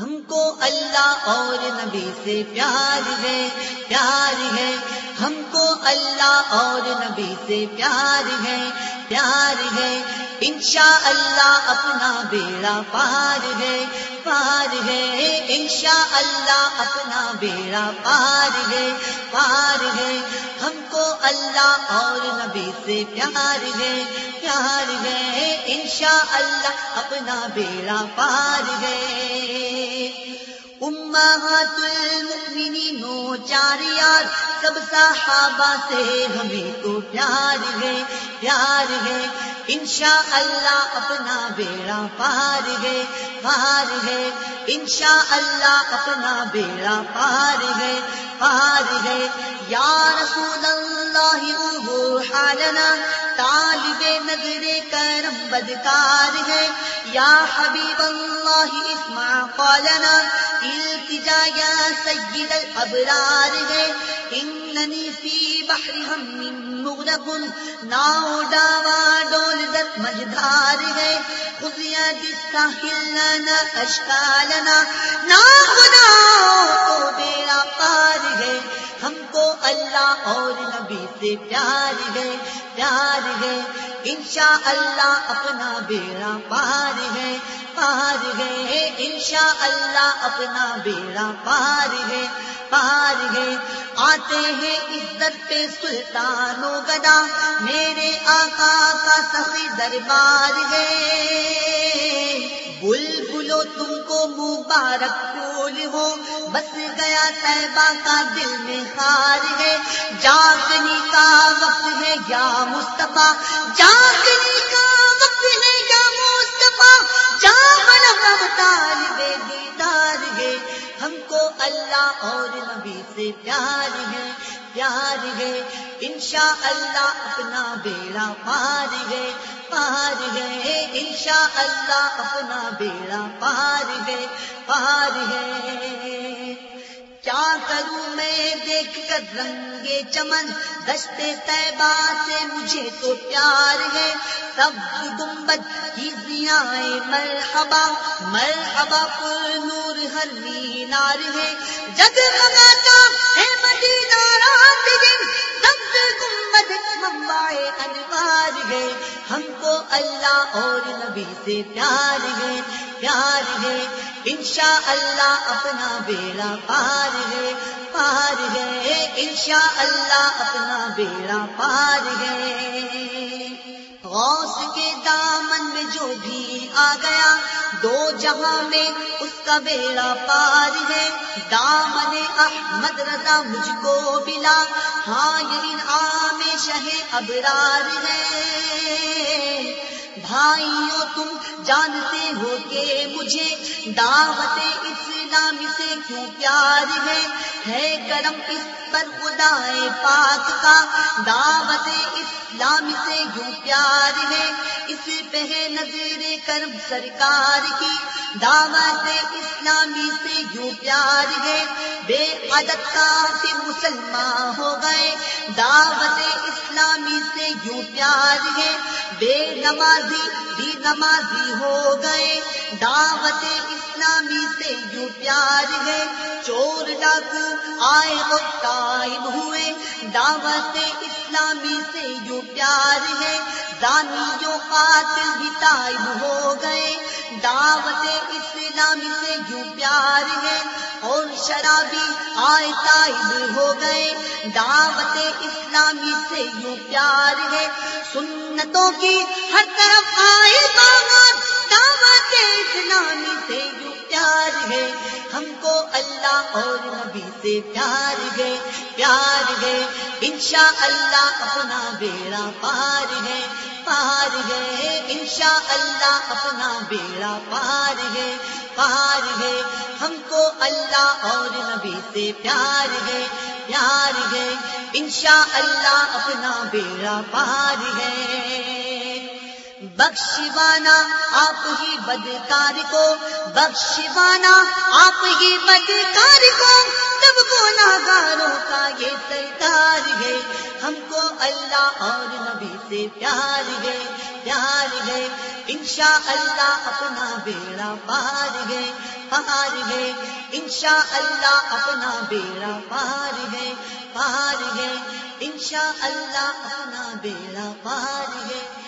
ہم کو اللہ اور نبی سے پیار ہے پیار ہے۔ ہم کو اللہ اور نبی سے پیار ہے پیار ہے۔ انشاء اللہ اپنا بیڑا پار ہے پار ہے۔ انشاء اللہ اپنا بیڑا پار ہے، پار اللہ اور نبی سے پیار ہے پیار ہے۔ انشاء اللہ اپنا بیڑا پار ہے۔ امہات المؤمنین و چار یار سب صحابہ سے ہمیں تو پیار ہے پیار ہے۔ انشاء اللہ اپنا بیڑا پار ہے پار ہے۔ انشاء اللہ اپنا بیڑا پار ہے پار ہے۔ یا رسول اللہ حالنا طالب نظر کرم بدکار ہے۔ یا حبیب اللہ، اسمع قالنا التجا یا سید الابرار ہے۔ اننی فی بحر ہم مغرق، ناؤ ڈاوا ڈول در مجدار ہے۔ خزیا جس ہلنا، اشکالنا نا خدا تو بیڑا پار ہے۔ اللہ اور نبی سے پیار ہے پیار ہے۔ انشاء اللہ اپنا بیڑا پار ہے پار ہے۔ انشاء اللہ اپنا بیڑا پار ہے پار ہے۔ آتے ہیں عزت پہ سلطان و گدا، میرے آقا کا سخی دربار ہے۔ بل بلو تم کو مبارک پھول ہو بس گیا طیبہ کا دل میں خار ہے۔ جاگنی کا وقت ہے یا مصطفیٰ۔ جاگنی کا وقت ہے یا مصطفیٰ۔ جاگن ہم طالب دیدار ہے۔ ہم کو اللہ اور نبی سے پیار ہے۔ پیار ہے۔ انشاء اللہ اپنا بیڑا پار ہے۔ پار ہے انشاء اللہ اپنا بیڑا پار ہے پار ہے۔ کیا کروں میں؟ دیکھ کر رنگے چمن دشتے طیبہ سے مجھے تو پیار ہے۔ سب گنبد کی ضیائیں مرحبا مرحبا، پر نور ہر مینار ہے۔ جگ منگاتا اللہ اور نبی سے پیار ہے پیار ہے۔ انشاء اللہ اپنا بیڑا پار ہے پار ہے۔ انشاء اللہ اپنا بیڑا پار ہے۔ غوث کے دامن میں جو بھی آ گیا، دو جہاں میں اس کا بیڑا پار ہے۔ دامن احمد رضا مجھ کو ملا ہاں یہ عام شہ ابرار ہے۔ بھائیوں، تم جانتے ہو کہ مجھے دعوت اسلام سے کیوں پیار ہے؟ ہے کرم اس پر خدا پاک کا دعوت اسلام سے یوں پیار ہے۔ اس پہ نظر کرم سرکار کی دعوت اسلامی سے یوں پیار ہے۔ بے عدد کا مسلمان ہو گئے۔ دعوت اسلامی سے یوں پیار ہے۔ بے نمازی بھی نمازی ہو گئے۔ دعوت اسلامی سے یوں پیار ہے۔ چور ڈاکو آئے وہ تائب ہوئے۔ دعوت اسلامی سے یوں پیار ہے دانی جو قاتل بھی تائب ہو گئے۔ دعوت اسلامی سے یوں پیار ہے، اور شرابی آئے تائب ہو گئے۔ دعوت اسلامی سے یوں پیار ہے، سنتوں کی ہر طرف آئے باغات دعوت اسلامی سے یوں پیار ہے، ہم کو اللہ اور نبی سے پیار ہے۔ پیار ہے انشاء اللہ اپنا بیڑا پار ہے پار ہے۔ انشاء اللہ اپنا بیڑا پار ہے پار ہے۔ ہم کو اللہ اور نبی سے پیار ہے پیار ہے۔ انشاء اللہ اپنا بیڑا پار ہے۔ بخشوانا آپ ہی بدکار کو بخشوانا آپ ہی بدکار کو۔ سب کو ناگاروں کا یہ سرکار ہے۔ ہم کو اللہ اور نبی سے پیار ہے پیار ہے۔ انشاء اللہ اپنا بیڑا پار ہے پار ہے۔ انشاء اللہ اپنا بیڑا پار ہے پار ہے۔ انشاء اللہ اپنا بیڑا پار ہے۔